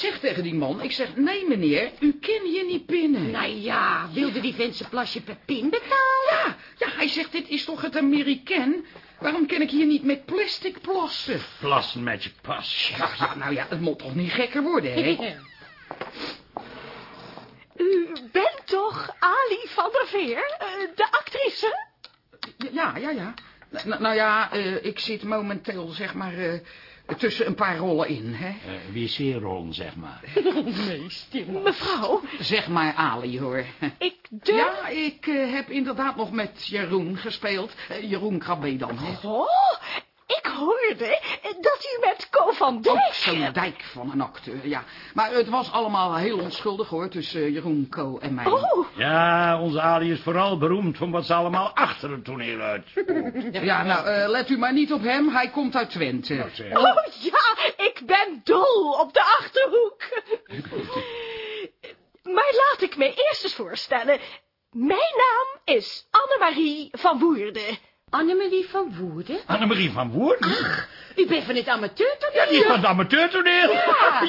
zeg tegen die man, ik zeg, nee meneer, u kan hier niet pinnen. Nou ja, wilde die vent zijn plasje per pin betalen? Ja, ja, hij zegt, dit is toch het Amerikaan? Waarom kan ik hier niet met plastic plassen? Plassen met je pas. Ja, ja, nou ja, het moet toch niet gekker worden, hè? U bent toch Ali van der Veer, eh, de actrice? Ja, ja, ja. Nou, nou ja, eh, ik zit momenteel, zeg maar, eh, tussen een paar rollen in, hè? Uh, wc-rollen, zeg maar. Mevrouw, Zeg maar Ali, hoor. ik durf... Ja, ik eh, heb inderdaad nog met Jeroen gespeeld. Eh, Jeroen Krabbe dan, hè? Oh, ik hoorde dat u met Co van Ook Dijk... zo'n dijk van een acteur, ja. Maar het was allemaal heel onschuldig, hoor, tussen eh, Jeroen, Co en mij. Oh, Ja, onze Ali is vooral beroemd van wat ze allemaal achter het toneel uit. Ja, nou, eh, let u maar niet op hem. Hij komt uit Twente. Nou, oh ja, ik ben dol op de Achterhoek. maar laat ik me eerst eens voorstellen. Mijn naam is Annemarie van Woerden. Annemarie van Woerden? Annemarie van Woerden? U bent van het amateurtoneel? Ja, die is van het amateurtoneel. Ja,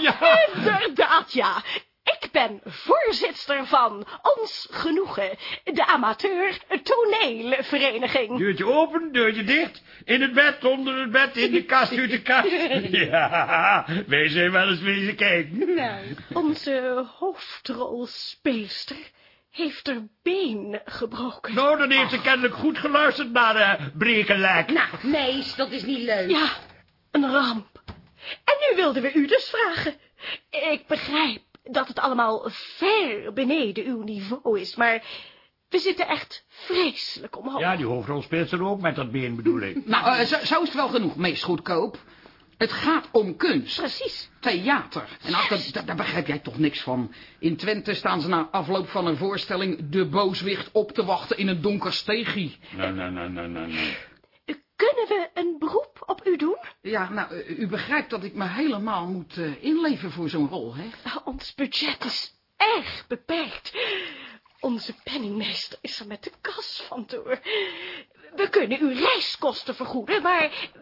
inderdaad, ja. Ik ben voorzitter van Ons Genoegen, de amateur toneelvereniging. Deurtje open, deurtje dicht. In het bed, onder het bed, in de kast, uit de kast. Ja, wij zijn wel eens wezen kijken. Nou, Onze hoofdrolspeelster heeft er been gebroken. Nou, dan heeft ze kennelijk goed geluisterd naar de brekenlek. nou, meis, dat is niet leuk. Ja, een ramp. En nu wilden we u dus vragen. Ik begrijp dat het allemaal ver beneden uw niveau is, maar we zitten echt vreselijk omhoog. Ja, die hoofdrol speelt ze ook met dat been, bedoel ik. Nou, eh, zo, zo is het wel genoeg, meest goedkoop. Het gaat om kunst. Precies. Theater. En dat- dat- daar begrijp jij toch niks van. In Twente staan ze na afloop van een voorstelling... de booswicht op te wachten in een donker steegje. Nee, nee, nee, nee, nee, nee. Kunnen we een beroep op u doen? Ja, nou, eh, u begrijpt dat ik me helemaal moet eh, inleven voor zo'n rol, hè? Ons budget is erg beperkt. Onze penningmeester is er met de kas vandoor. We kunnen uw reiskosten vergoeden, maar eh,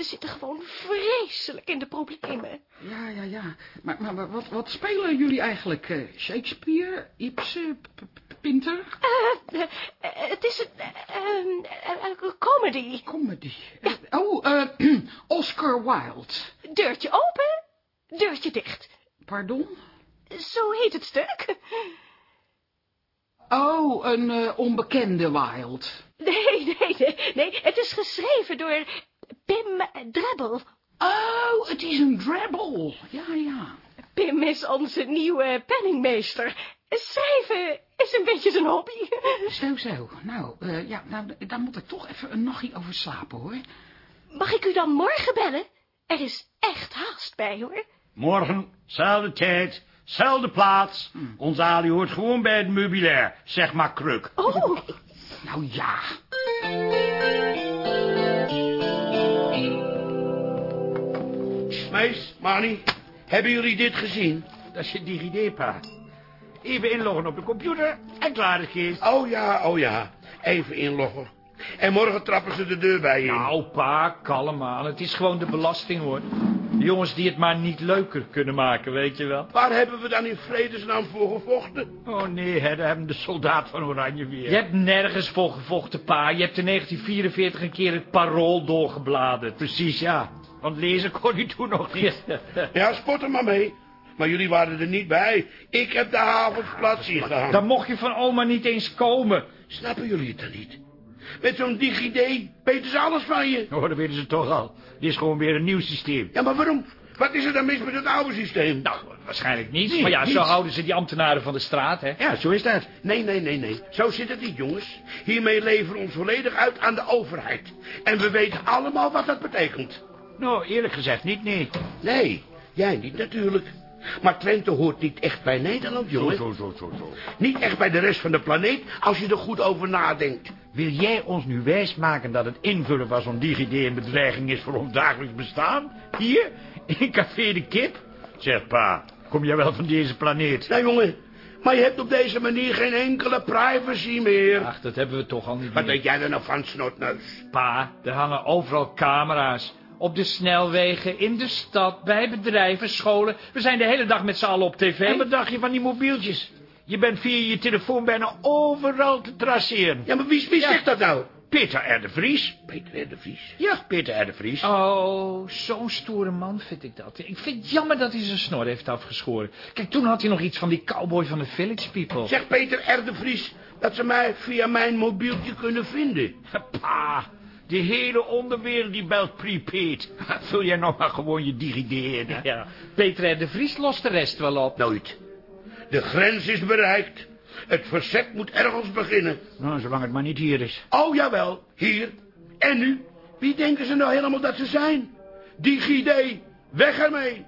we zitten gewoon vreselijk in de problemen. Ja, ja, ja. Maar, maar maar wat, wat spelen jullie eigenlijk? eh, Shakespeare? Ibsen? Pinter? Eh, eh, het is een comedy. Comedy. Eh, Oh, eh, Oscar Wilde. Deurtje open, deurtje dicht. Pardon? Zo heet het stuk. Oh, een onbekende Wilde. Nee, nee, nee, nee. Het is geschreven door Pim Drebbel. Oh, het is een drabble. Ja, ja. Pim is onze nieuwe penningmeester. Schrijven is een beetje zijn hobby. Zo, zo. Nou, eh, ja, nou, daar moet ik toch even een nachtje over slapen, hoor. Mag ik u dan morgen bellen? Er is echt haast bij, hoor. Morgen, zelfde tijd, zelfde plaats. Onze Ali hoort gewoon bij het meubilair. Zeg maar kruk. Oh, Nou ja. Mani, hebben jullie dit gezien? Dat is je DigiD, pa. Even inloggen op de computer en klaar is Kees. Oh ja, oh ja. Even inloggen. En morgen trappen ze de deur bij je in. Nou, pa, kalm aan. Het is gewoon de belasting, hoor. De jongens die het maar niet leuker kunnen maken, weet je wel. Waar hebben we dan in vredesnaam voor gevochten? Oh nee, hè, daar hebben de soldaat van Oranje weer. Je hebt nergens voor gevochten, pa. Je hebt in 1944 een keer het parool doorgebladerd. Precies, ja. Want lezen kon hij toen nog niet. Ja, spot er maar mee. Maar jullie waren er niet bij. Ik heb de havensplaats gehangen. Dan mocht je van oma niet eens komen. Snappen jullie het dan niet? Met zo'n DigiD weten ze alles van je. Oh, dat weten ze toch al. Dit is gewoon weer een nieuw systeem. Ja, maar waarom? Wat is er dan mis met het oude systeem? Nou, waarschijnlijk niet. Nee, maar ja, zo houden ze die ambtenaren van de straat, hè. Ja, zo is dat. Nee, nee, nee, nee. Zo zit het niet, jongens. Hiermee leveren we ons volledig uit aan de overheid. En we weten allemaal wat dat betekent. Nou, eerlijk gezegd niet, nee. Nee, jij niet natuurlijk. Maar Twente hoort niet echt bij Nederland, jongen. zo, zo, zo, zo. Niet echt bij de rest van de planeet, als je er goed over nadenkt. Wil jij ons nu wijsmaken dat het invullen van zo'n DigiD een bedreiging is voor ons dagelijks bestaan? Hier, in Café de Kip? Zeg pa, kom jij wel van deze planeet? Nou, jongen, maar je hebt op deze manier geen enkele privacy meer. Ach, dat hebben we toch al niet Wat meer. weet jij er nou van, snotneus? Pa, er hangen overal camera's. Op de snelwegen, in de stad, bij bedrijven, scholen. We zijn de hele dag met z'n allen op tv. En wat dacht je van die mobieltjes? Je bent via je telefoon bijna overal te traceren. Ja, maar wie, wie zegt dat nou? Peter R. de Vries. Peter R. de Vries. Ja, Peter R. de Vries. Oh, zo'n stoere man vind ik dat. Ik vind het jammer dat hij zijn snor heeft afgeschoren. Kijk, toen had hij nog iets van die cowboy van de Village People. Zegt Peter R. de Vries dat ze mij via mijn mobieltje kunnen vinden. Pa, de hele onderwereld die belt prepaid. Vul jij nog maar gewoon je hè? Ja, Peter R. de Vries lost de rest wel op. Nooit. De grens is bereikt. Het verzet moet ergens beginnen. Nou, zolang het maar niet hier is. Oh, jawel. Hier. En nu? Wie denken ze nou helemaal dat ze zijn? DigiD. Weg ermee.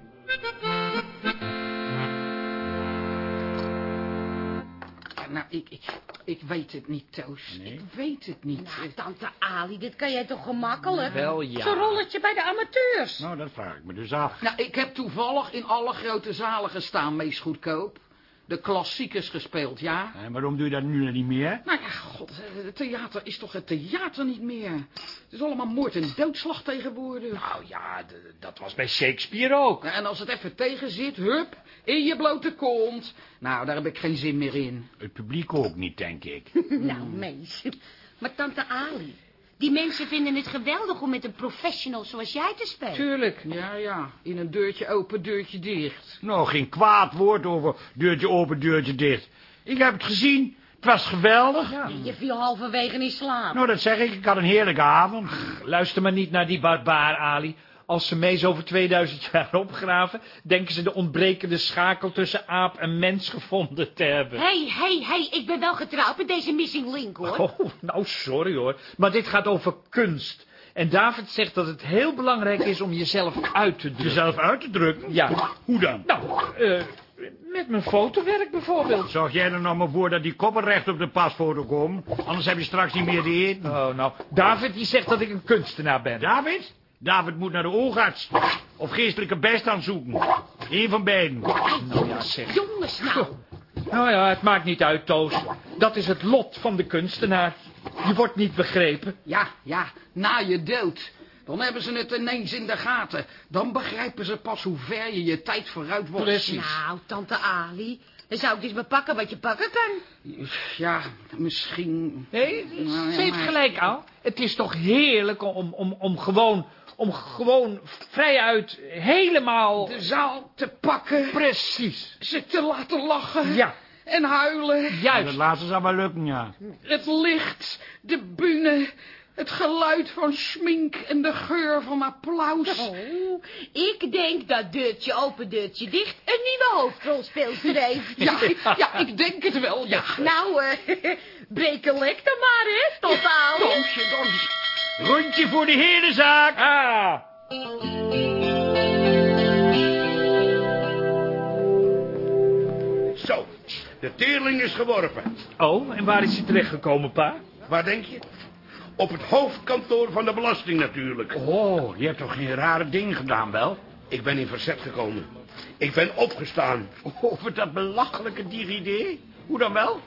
Nou, ik, ik, ik weet het niet, Toos. Ik weet het niet. Nou, tante Ali, dit kan jij toch gemakkelijk? Wel ja. Zo'n rolletje bij de amateurs. Nou, dat vraag ik me dus af. Nou, ik heb toevallig in alle grote zalen gestaan, meest goedkoop. De klassiekers gespeeld, ja. En waarom doe je dat nu niet meer? Nou ja, god, het theater is toch het theater niet meer. Het is allemaal moord en doodslag tegenwoordig. Nou ja, dat was bij Shakespeare ook. En als het even tegen zit, hup, in je blote kont. Nou, daar heb ik geen zin meer in. Het publiek ook niet, denk ik. Nou, meis. Maar tante Ali, die mensen vinden het geweldig om met een professional zoals jij te spelen. Tuurlijk. Ja, ja, in een deurtje open, deurtje dicht. Nou, geen kwaad woord over deurtje open, deurtje dicht. Ik heb het gezien. Het was geweldig. Je viel halverwege in slaap. Nou, dat zeg ik. Ik had een heerlijke avond. Luister maar niet naar die barbaar, Ali. Als ze Mees over 2000 jaar opgraven, denken ze de ontbrekende schakel tussen aap en mens gevonden te hebben. Hé, hé, hé, ik ben wel getrouwd met deze missing link, hoor. Oh, nou, sorry hoor. Maar dit gaat over kunst. En David zegt dat het heel belangrijk is om jezelf uit te drukken. Jezelf uit te drukken? Ja. Hoe dan? Nou, eh, met mijn fotowerk bijvoorbeeld. Zorg jij er nog maar voor dat die koppen recht op de pasfoto komen? Anders heb je straks niet meer te eten. Oh, nou, David die zegt dat ik een kunstenaar ben. David? David moet naar de oogarts. Of geestelijke bijstand zoeken. Eén van beiden. Nou ja, zeg. Jongens, nou. Nou ja, het maakt niet uit, Toos. Dat is het lot van de kunstenaar. Je wordt niet begrepen. Ja, ja, na je dood. Dan hebben ze het ineens in de gaten. Dan begrijpen ze pas hoe ver je je tijd vooruit wordt. Precies. Nou, tante Ali, dan zou ik dus maar pakken wat je pakken kan. Ja, misschien... Nee, Nou, ja, ze heeft gelijk, Al. Het is toch heerlijk om, om, om gewoon... om gewoon vrijuit helemaal... De zaal te pakken. Precies. Ze te laten lachen. Ja, En huilen. Dat juist. laatste zal wel lukken, ja. Het licht, de bühne, het geluid van schmink en de geur van applaus. Oh, ik denk dat deurtje open, deurtje dicht een nieuwe hoofdrolspeelster heeft. Ja, ja, ik denk het wel, ja. Nou, eh, breek een lek dan maar, hè, tot aan. Dansje, dans. Rondje voor de hele zaak. Ah, Zo, de teerling is geworpen. oh, en waar is hij terechtgekomen, pa? Waar denk je? Op het hoofdkantoor van de belasting natuurlijk. Oh, je hebt toch geen rare ding gedaan, wel? Ik ben in verzet gekomen. Ik ben opgestaan. Over dat belachelijke DigiD? Hoe dan wel?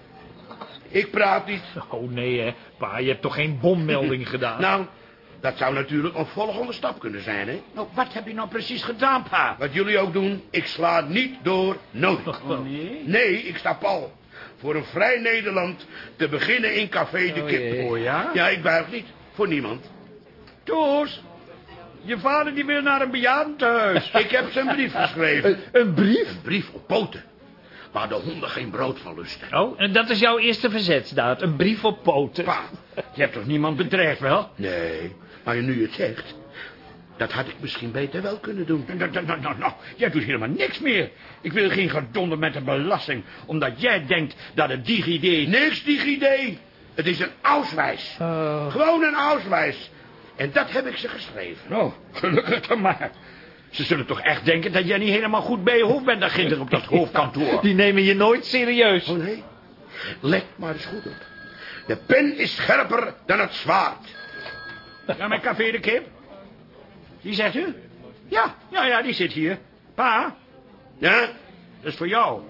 Ik praat niet. Oh nee, hè. Pa, je hebt toch geen bommelding gedaan? Nou, dat zou natuurlijk een volgende stap kunnen zijn, hè? Nou, wat heb je nou precies gedaan, pa? Wat jullie ook doen, ik sla niet door, nooit. Oh, nee? Nee, ik sta pal. Voor een vrij Nederland te beginnen in Café de Oh, Kip. jee. Oh, ja? Ja, ik buig niet. Voor niemand. Toos, je vader die wil naar een bejaardentehuis. Ik heb zijn brief geschreven. Een brief? Een brief op poten. Waar de honden geen brood van lusten. Oh, en dat is jouw eerste verzetsdaad. Een brief op poten. Pa, Je hebt toch niemand bedreigd, wel? nee, maar nu het zegt... Dat had ik misschien beter wel kunnen doen. Nou, nou, nou, nou, nou, jij doet helemaal niks meer. Ik wil geen gedonder met de belasting, omdat jij denkt dat het DigiD... Niks DigiD. Het is een auswijs. Oh. Gewoon een auswijs. En dat heb ik ze geschreven. Nou, gelukkig dan maar. Ze zullen toch echt denken dat jij niet helemaal goed bij je hoofd bent daar ginder op dat hoofdkantoor. Die nemen je nooit serieus. Oh nee? Let maar eens goed op. De pen is scherper dan het zwaard. Ja, mijn café de kip? Die zegt u? Ja, ja, ja, die zit hier. Pa, Ja? dat is voor jou.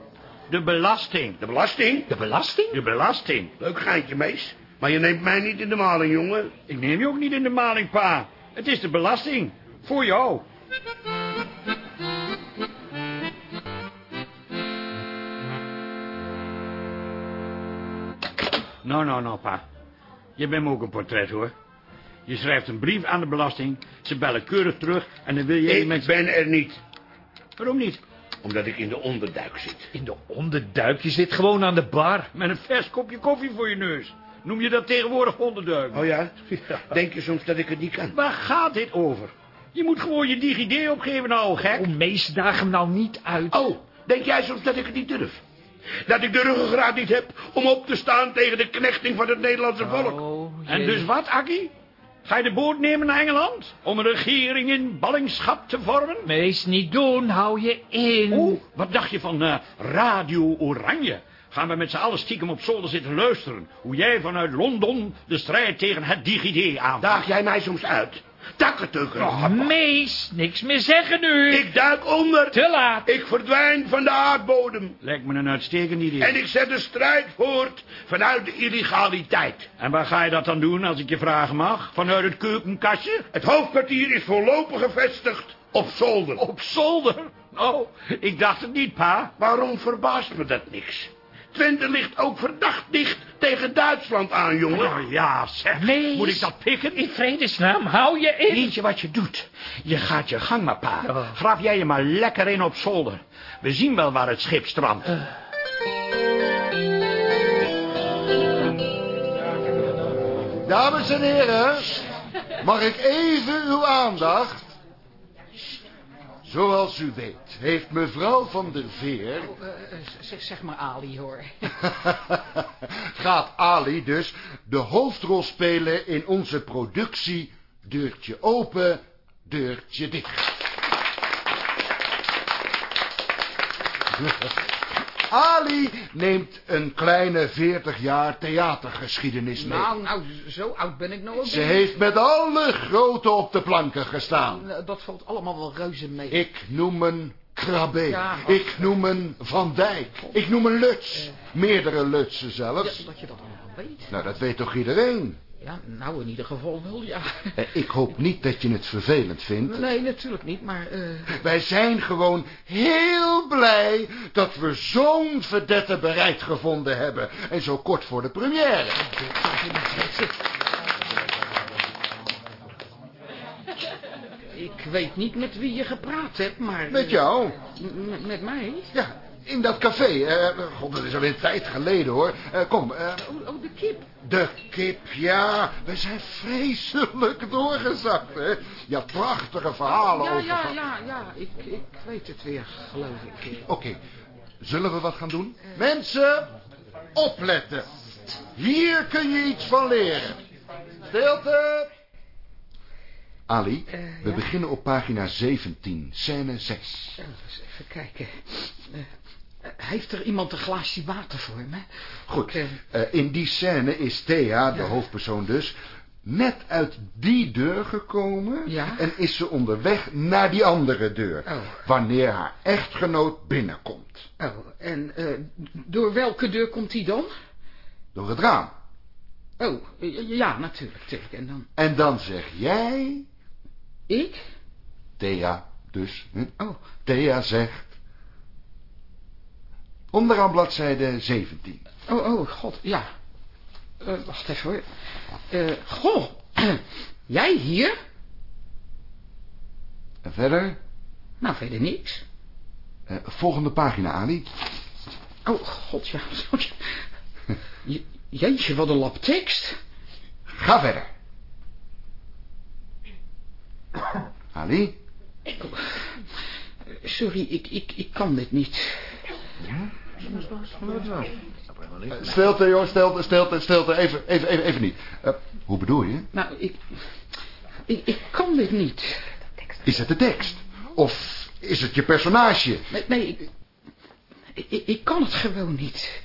De belasting. De belasting? De belasting? De belasting. Leuk geintje, mees. Maar je neemt mij niet in de maling, jongen. Ik neem je ook niet in de maling, pa. Het is de belasting. Voor jou. Nou, nou, nou, pa. Je bent me ook een portret, hoor. Je schrijft een brief aan de belasting, ze bellen keurig terug... en dan wil je... Ik mensen... ben er niet, Waarom niet? omdat ik in de onderduik zit. In de onderduik, je zit gewoon aan de bar. Met een vers kopje koffie voor je neus. Noem je dat tegenwoordig onderduik? Oh ja? Denk je soms dat ik het niet kan? Waar gaat dit over? Je moet gewoon je DigiD opgeven, nou, gek. Oh, mees, daag hem nou niet uit. Oh, denk jij soms dat ik het niet durf? Dat ik de ruggengraat niet heb om op te staan tegen de knechting van het Nederlandse volk? Oh, En dus wat, Akkie? Ga je de boot nemen naar Engeland? Om een regering in ballingschap te vormen? Mees, niet doen, hou je in. Oh, wat dacht je van eh, Radio Oranje? Gaan we met z'n allen stiekem op zolder zitten luisteren... hoe jij vanuit Londen de strijd tegen het DigiD aan. Daag jij mij soms uit? Takkentukker. Oh, Mees, niks meer zeggen nu. Ik duik onder. Te laat. Ik verdwijn van de aardbodem. Lijkt me een uitstekend idee. En ik zet de strijd voort vanuit de illegaliteit. En waar ga je dat dan doen, als ik je vragen mag? Vanuit het keukenkastje? Het hoofdkwartier is voorlopig gevestigd op zolder. Op zolder? Oh, ik dacht het niet, pa. Waarom verbaast me dat niks? Twente ligt ook verdacht dicht tegen Duitsland aan, jongen. Oh ja, zeg. Moet ik dat pikken? In vredesnaam, hou je in. Weet je wat je doet? Je gaat je gang maar, pa. Ja. Graf jij je maar lekker in op zolder. We zien wel waar het schip strandt. Dames en heren, mag ik even uw aandacht? Zoals u weet, heeft mevrouw van der Veer... Eh, eh, zeg, zeg maar Ali, hoor. gaat Ali dus de hoofdrol spelen in onze productie Deurtje open, deurtje dicht. Ali neemt een kleine 40 jaar theatergeschiedenis mee. Nou, nou, zo oud ben ik nou ook Ze heeft met alle grote op de planken gestaan. Eh, Dat valt allemaal wel reuze mee. Ik noem een Krabbe. Ja. Ik noem een Van Dijk. Ik noem een Luts. Meerdere Lutsen zelfs. Ja, dat je dat allemaal weet. Nou, dat weet toch iedereen? Ja, nou in ieder geval wel, ja. Eh, Ik hoop niet dat je het vervelend vindt. Nee, natuurlijk niet, maar... eh, Wij zijn gewoon heel blij dat we zo'n verdette bereid gevonden hebben. En zo kort voor de première. Ik weet niet met wie je gepraat hebt, maar... Met eh, jou? m- Met, met mij? Ja, in dat café. Eh, God, dat is al een tijd geleden hoor. Eh, kom, eh, Oh, oh, de kip. De kip, ja. We zijn vreselijk doorgezakt, hè. Ja, prachtige verhalen Ja, over... ja, ja, ja. Ik, ik weet het weer, geloof ik. Oké, zullen we wat gaan doen? Mensen, opletten. Hier kun je iets van leren. Stilte. Ali, Eh, we ja? beginnen op pagina 17, scène 6. Oh, eens even kijken. Eh, eh, heeft er iemand een glaasje water voor me? Goed, in die scène is Thea, de hoofdpersoon dus, net uit die deur gekomen... Ja? en is ze onderweg naar die andere deur... Oh. wanneer haar echtgenoot binnenkomt. Oh, en door welke deur komt hij dan? Door het raam. Oh, ja, natuurlijk, natuurlijk. En dan... En dan zeg jij... Ik? Thea, dus. Hm? Oh, Thea zegt... Onderaan bladzijde 17. oh, oh, god, ja. Eh, wacht even hoor. Eh, goh, jij hier? En verder, Nou, verder niks. eh, volgende pagina, Ali. Oh, god, ja. Je- Jeetje, wat een lap tekst. Ga verder. Ali, Sorry, ik, ik, ik kan dit niet. eh, stilte joh, stilte, stilte, stilte. Even, even, even, even niet. Eh, hoe bedoel je? Nou, ik, ik... Ik kan dit niet. Is het de tekst? Of is het je personage? Nee, nee ik, ik, ik kan het gewoon niet.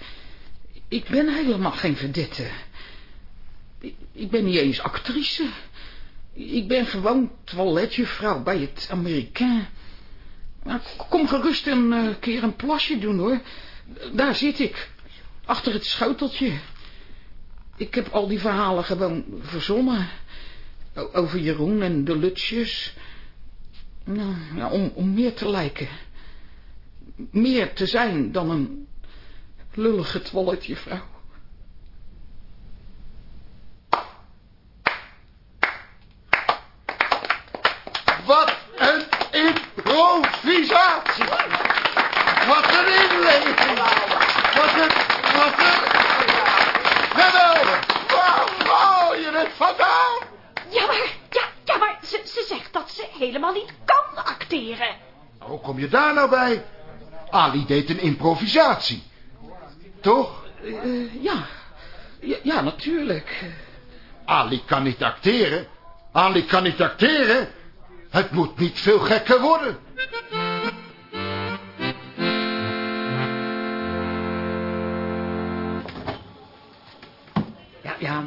Ik ben helemaal geen verdette. Ik, ik ben niet eens actrice. Ik ben gewoon toiletjuffrouw bij het Amerikaan. Nou, kom gerust een eh, keer een plasje doen, hoor. Daar zit ik. Achter het schoteltje. Ik heb al die verhalen gewoon verzonnen. Over Jeroen en de Lutsjes. Nou, om, om meer te lijken. Meer te zijn dan een lullige toiletjuffrouw. Wat een improvisatie. Wat een inleving. Wat een, wat een... Geweldig. Waar haal je het vandaan? Ja, maar, ja, ja, maar ze, ze zegt dat ze helemaal niet kan acteren. Hoe kom je daar nou bij? Ali deed een improvisatie. Toch? Eh, ja. ja, ja, natuurlijk. Ali kan niet acteren. Ali kan niet acteren. Het moet niet veel gekker worden.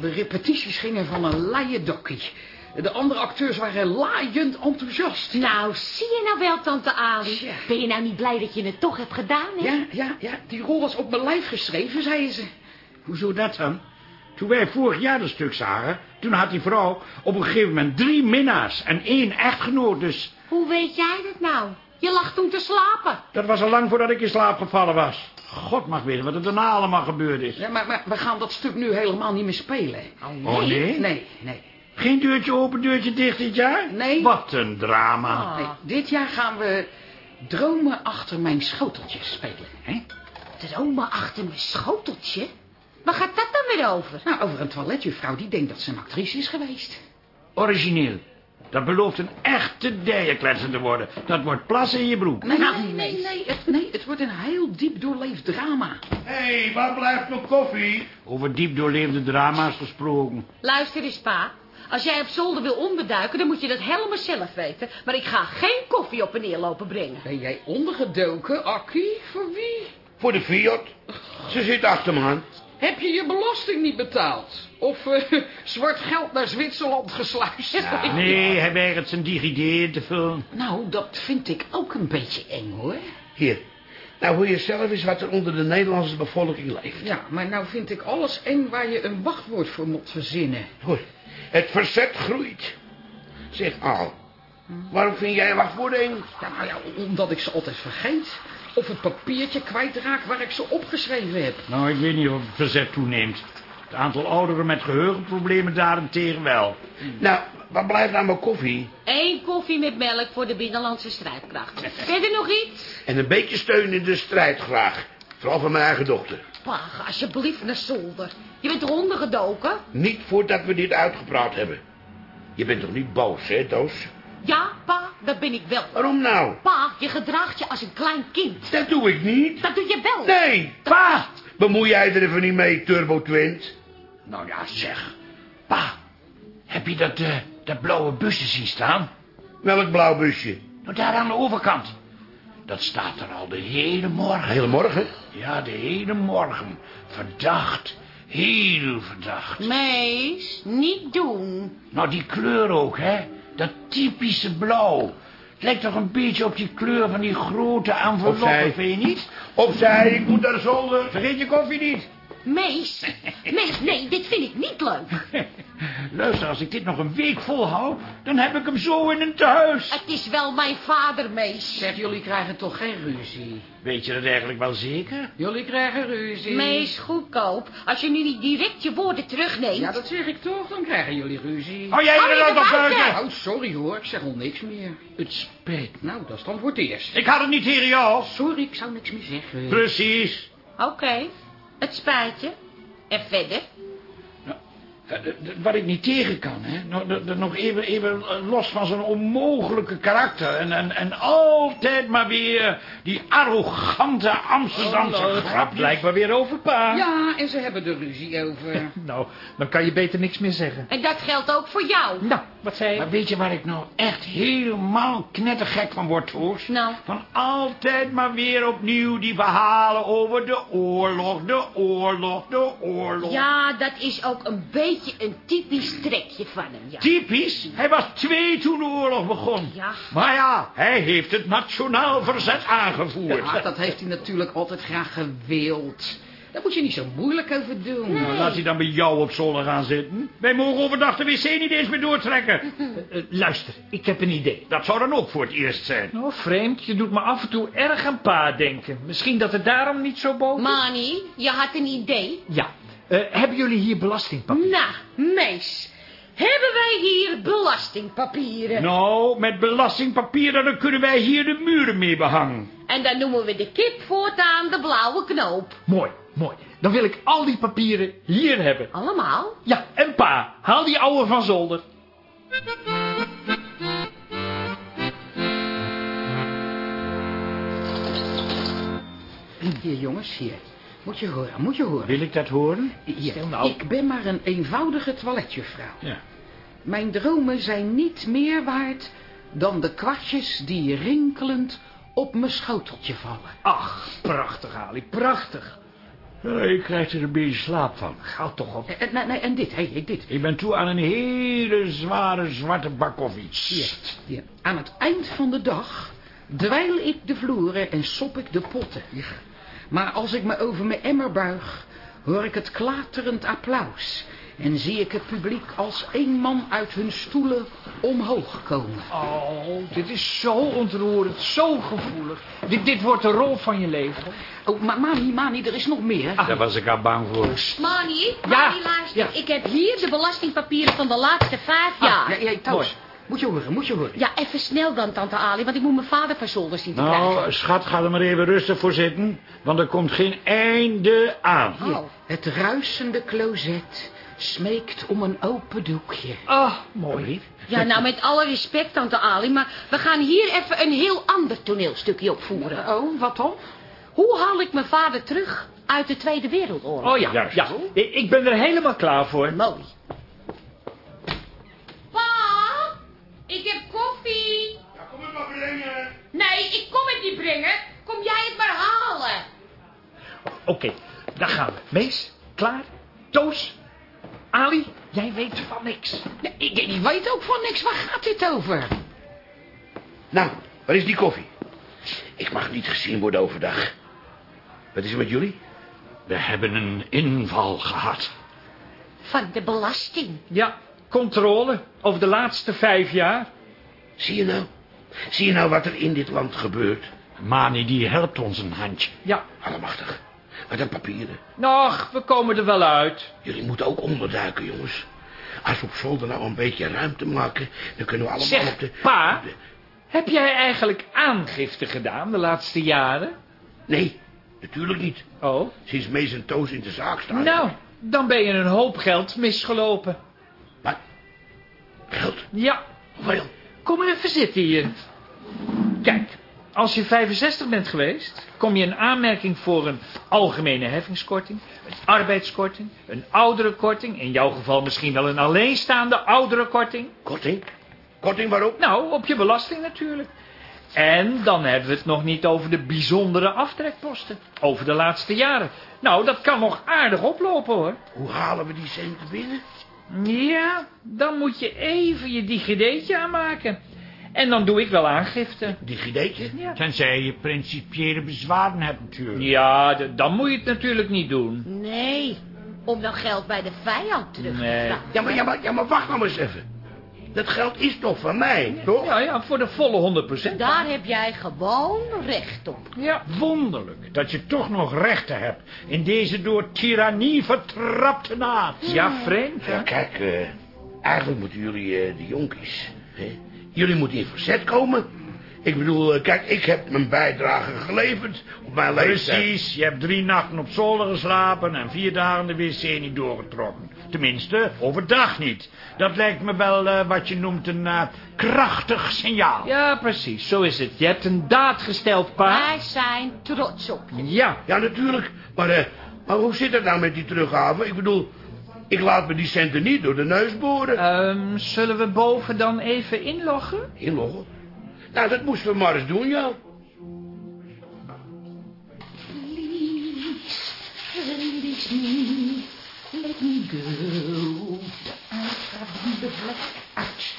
De repetities gingen van een laaie dokkie. De andere acteurs waren laaiend enthousiast. Nou, zie je nou wel, tante Ali? Ja. Ben je nou niet blij dat je het toch hebt gedaan, hè? Ja, ja, ja, die rol was op mijn lijf geschreven, zeiden ze. Hoezo dat dan? Toen wij vorig jaar dat stuk zagen, toen had die vrouw op een gegeven moment drie minnaars en één echtgenoot, dus Hoe weet jij dat nou? Je lag toen te slapen. dat was al lang voordat ik in slaap gevallen was. God mag weten wat er daarna allemaal gebeurd is. Ja, maar, maar we gaan dat stuk nu helemaal niet meer spelen. Oh nee? Nee, nee. Geen deurtje open, deurtje dicht dit jaar? Nee. Wat een drama. nee. Dit jaar gaan we dromen achter mijn schoteltjes spelen. Hè? Dromen achter mijn schoteltje? Waar gaat dat dan weer over? Nou, over een toiletjuffrouw die denkt dat ze een actrice is geweest. Origineel. Dat belooft een echte dijenkletser te worden. Dat wordt plassen in je broek. Nee, nee, nee, nee, het, nee, het wordt een heel diep doorleefd drama. Hé, hey, waar blijft mijn koffie? Over diep doorleefde drama's gesproken. Luister eens, pa. Als jij op zolder wil onderduiken, dan moet je dat helemaal zelf weten. Maar ik ga geen koffie op en neer lopen brengen. Ben jij ondergedoken, Akkie? Voor wie? Voor de Fiat. Ze zit achter me aan. Heb je je belasting niet betaald? Of eh, zwart geld naar Zwitserland gesluist? Nee, hij weigert zijn DigiD in te vullen. Nou, dat vind ik ook een beetje eng, hoor. Hier. Nou hoor je zelf eens wat er onder de Nederlandse bevolking leeft. Ja, maar nou vind ik alles eng waar je een wachtwoord voor moet verzinnen. Hoor, het verzet groeit. Zeg Al, waarom vind jij wachtwoorden eng? Ja, nou ja, omdat ik ze altijd vergeet. Of het papiertje kwijtraak waar ik ze opgeschreven heb. Nou, ik weet niet of het verzet toeneemt. Het aantal ouderen met geheugenproblemen daarentegen wel. Nou, waar blijft nou mijn koffie? Eén koffie met melk voor de binnenlandse strijdkrachten. Verder nog iets? En een beetje steun in de strijd graag. Vooral van mijn eigen dochter. Pa, ga alsjeblieft naar zolder. Je bent eronder gedoken? Niet voordat we dit uitgepraat hebben. Je bent toch niet boos, hè, Doos? Ja, pa, dat ben ik wel. Waarom nou? Pa, je gedraagt je als een klein kind. Dat doe ik niet. Dat doe je wel. Nee, pa! Bemoei jij er even niet mee, Turbo Twint? Nou ja, zeg. Pa, heb je dat, dat blauwe busje zien staan? Welk blauw busje? Nou, daar aan de overkant. Dat staat er al de hele morgen. Hele morgen? Ja, de hele morgen. Verdacht. Heel verdacht. Mees, niet doen. Nou, die kleur ook, hè? Dat typische blauw. Het lijkt toch een beetje op die kleur van die grote Opzij. enveloppen, vind je niet? Opzij, ik moet naar zolder. Vergeet je koffie niet. Mees, Mees, nee, dit vind ik niet leuk. Luister, als ik dit nog een week volhoud, dan heb ik hem zo in een tehuis. Het is wel mijn vader, Mees. Zeg, jullie krijgen toch geen ruzie? Weet je dat eigenlijk wel zeker? Jullie krijgen ruzie. Mees, goedkoop. Als je nu niet direct je woorden terugneemt. Ja, dat zeg ik toch, dan krijgen jullie ruzie. Hou jij er je dan er buiten? Oh, sorry hoor, ik zeg al niks meer. Het spijt. Nou, dat is dan voor het eerst. Ik had het niet tegen jou. Sorry, ik zou niks meer zeggen. Precies. Oké, het spijt je. En verder? Eh, Wat ik niet tegen kan, hè. Nog, even, even los van zo'n onmogelijke karakter. En, en, en altijd maar weer die arrogante Amsterdamse Oh, grapjes. blijkbaar weer over pa. Ja, en ze hebben er ruzie over. Nou, dan kan je beter niks meer zeggen. En dat geldt ook voor jou. Nou, wat zei je? Maar weet je waar ik nou echt helemaal knettergek van word, Toos? Nou. Van altijd maar weer opnieuw die verhalen over de oorlog, de oorlog, de oorlog. Ja, dat is ook een beetje een typisch trekje van hem, ja. Typisch, hij was twee toen de oorlog begon. Ja. Maar ja, hij heeft het nationaal verzet aangevoerd. Ja, dat heeft hij natuurlijk altijd graag gewild. Daar moet je niet zo moeilijk over doen. Nou, laat hij dan bij jou op zolder gaan zitten. Wij mogen overdag de wc niet eens meer doortrekken. Eh, eh, luister, ik heb een idee. Dat zou dan ook voor het eerst zijn. Nou, vreemd, je doet me af en toe erg aan pa denken. Misschien dat het daarom niet zo boven... Mani, je had een idee? Ja, Eh, hebben jullie hier belastingpapier? Nou, meis. Hebben wij hier belastingpapieren? Nou, met belastingpapieren dan kunnen wij hier de muren mee behangen. En dan noemen we de kip voortaan de blauwe knoop. Mooi, mooi. Dan wil ik al die papieren hier hebben. Allemaal? Ja, en pa, haal die ouwe van zolder. Hier, jongens, hier. Moet je horen, moet je horen. Wil ik dat horen? Stil nou. ik ben maar een eenvoudige toiletjuffrouw. Ja. Mijn dromen zijn niet meer waard dan de kwartjes die rinkelend op mijn schoteltje vallen. Ach, prachtig, Ali, prachtig. Ja, ik krijg er een beetje slaap van. Houd toch op. En, en, nee, nee, en dit, hé, hey, dit. Ik ben toe aan een hele zware zwarte bak of iets. Hier. Aan het eind van de dag dweil ik de vloeren en sop ik de potten. Maar als ik me over mijn emmer buig, hoor ik het klaterend applaus. En zie ik het publiek als één man uit hun stoelen omhoog komen. Oh, dit is zo ontroerend, zo gevoelig. Dit, dit wordt de rol van je leven. Oh, maar Mani, Mani, er is nog meer. Daar was ik al bang voor. Mani, Ja, Mani, luister. ja. Ik heb hier de belastingpapieren van de laatste vijf Ah, jaar. ja, ja, Toos, moet je horen, moet je horen. Ja, even snel dan, tante Ali, want ik moet mijn vader van zolder zien te Nou, krijgen. schat, ga er maar even rustig voor zitten. Want er komt geen einde aan. Hier, Oh. het ruisende closet smeekt om een open doekje. Ah, mooi. Ja, nou, met alle respect, tante Ali, maar we gaan hier even een heel ander toneelstukje opvoeren. Oh, wat dan? Hoe haal ik mijn vader terug uit de Tweede Wereldoorlog? Oh ja, Juist. ja. Ik ik ben er helemaal klaar voor. Mooi. Ik heb koffie. Ja, kom het maar brengen. Nee, ik kom het niet brengen. Kom jij het maar halen. Oké, daar gaan we. Mees, klaar? Toos? Ali, jij weet van niks. Nee, ik, ik weet ook van niks, waar gaat dit over? Nou, waar is die koffie? Ik mag niet gezien worden overdag. Wat is er met jullie? We hebben een inval gehad. Van de belasting. Ja, controle over de laatste vijf jaar. Zie je nou? Zie je nou wat er in dit land gebeurt? Mani, die helpt ons een handje. Ja, Allemachtig. Wat een papieren. nog, we komen er wel uit. Jullie moeten ook onderduiken, jongens. Als we op zolder nou een beetje ruimte maken... dan kunnen we allemaal Zeg, op de... pa. op de- Heb jij eigenlijk aangifte gedaan de laatste jaren? Nee, natuurlijk niet. Oh, Sinds Mees en Toos in de zaak staan. nou, dan ben je een hoop geld misgelopen. Ja, Hoeveel? kom even zitten hier. Kijk, als je 65 bent geweest, kom je in aanmerking voor een algemene heffingskorting, een arbeidskorting, een ouderenkorting, in jouw geval misschien wel een alleenstaande ouderenkorting. Korting? Korting waarop? Nou, op je belasting natuurlijk. En dan hebben we het nog niet over de bijzondere aftrekposten. Over de laatste jaren. Nou, dat kan nog aardig oplopen hoor. Hoe halen we die centen binnen? Ja, dan moet je even je digidetje aanmaken. En dan doe ik wel aangifte. Die gideetje? Ja, Tenzij je principiële bezwaren hebt natuurlijk. ja dan moet je het natuurlijk niet doen. Nee, om dan geld bij de vijand terug te Nee. vragen. Ja, maar, ja, maar, ja, maar wacht nou eens even. Dat geld is toch van mij, toch? Ja, ja, voor de volle 100%. Daar heb jij gewoon recht op. Ja, Wonderlijk dat je toch nog rechten hebt in deze door tirannie vertrapte naad. ja vreemd, hè? Ja, kijk, eh, eigenlijk moeten jullie, eh, de jonkies, hè, jullie moeten in verzet komen. Ik bedoel, eh, kijk, ik heb mijn bijdrage geleverd op mijn leeftijd. Precies, je hebt drie nachten op zolder geslapen en vier dagen de wc niet doorgetrokken. Tenminste, overdag niet. Dat lijkt me wel eh, wat je noemt een eh, krachtig signaal. Ja, precies, zo is het. Je hebt een daad gesteld, pa. Wij zijn trots op je. Ja, Ja, natuurlijk. Maar, eh, maar hoe zit het nou met die teruggave? Ik bedoel, ik laat me die centen niet door de neus boren. Ehm, zullen we boven dan even inloggen? Inloggen? Nou, dat moesten we maar eens doen, ja. Eruit gaat de vlek uit.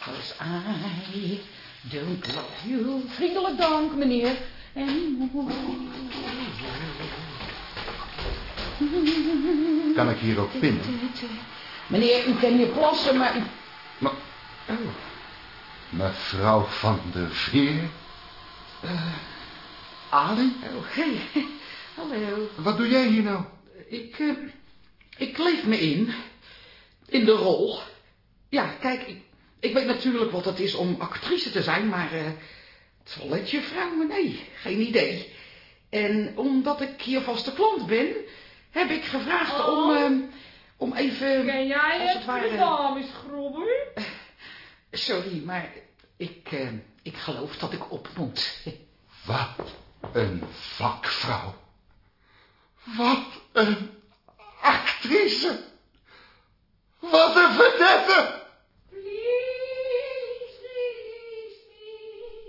Cause I don't love you. Vriendelijk dank, meneer. En Kan ik hier ook pinnen? Meneer, u kan hier plassen, maar... Maar, Oh, mevrouw van der Veer? Ali? oh, hey. Hallo. Wat doe jij hier nou? Ik, eh, ik leef me in. In de rol. Ja, kijk, ik, ik weet natuurlijk wat het is om actrice te zijn, maar... eh toiletjuffrouw, nee, geen idee. En omdat ik hier vaste klant ben, heb ik gevraagd om... eh, om even... Ken jij als het het ware- de dames, Grobber? Sorry, maar ik, eh, ik geloof dat ik op moet. Wat een vakvrouw. Wat een actrice. Wat een vedette.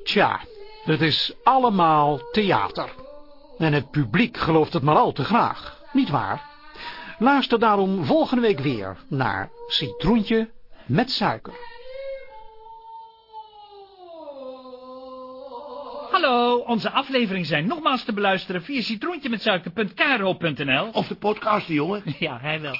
Tja, het is allemaal theater. En het publiek gelooft het maar al te graag, niet waar? Luister daarom volgende week weer naar Citroentje met suiker. Hallo, onze afleveringen zijn nogmaals te beluisteren via citroentje met suiker.kro.nl. Of de podcast, jongen. Ja, hij wel.